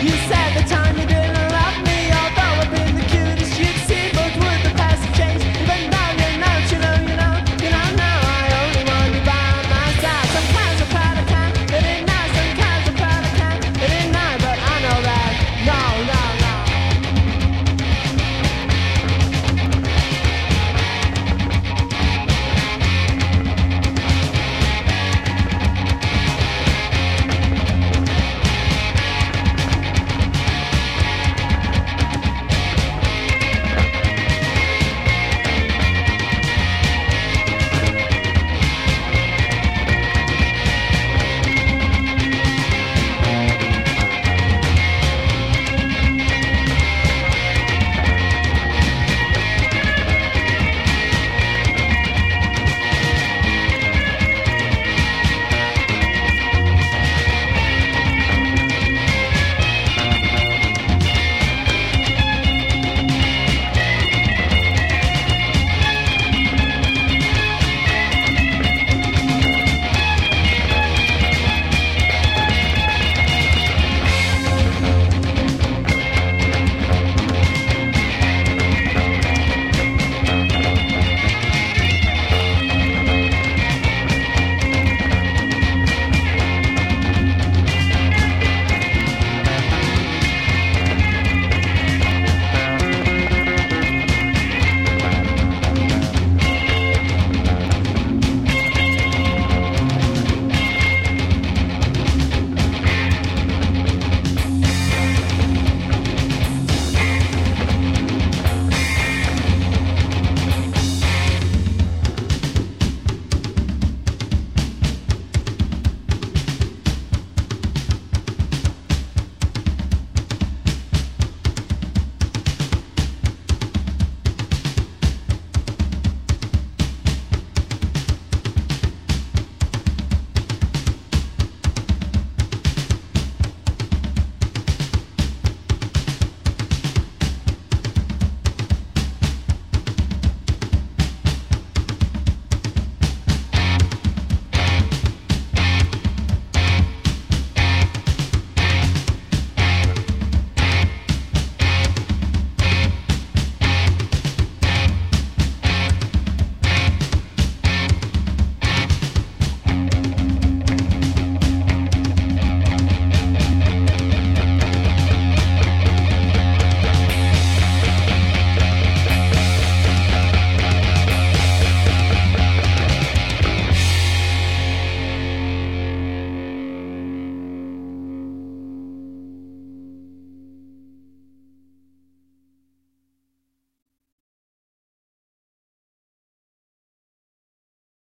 You say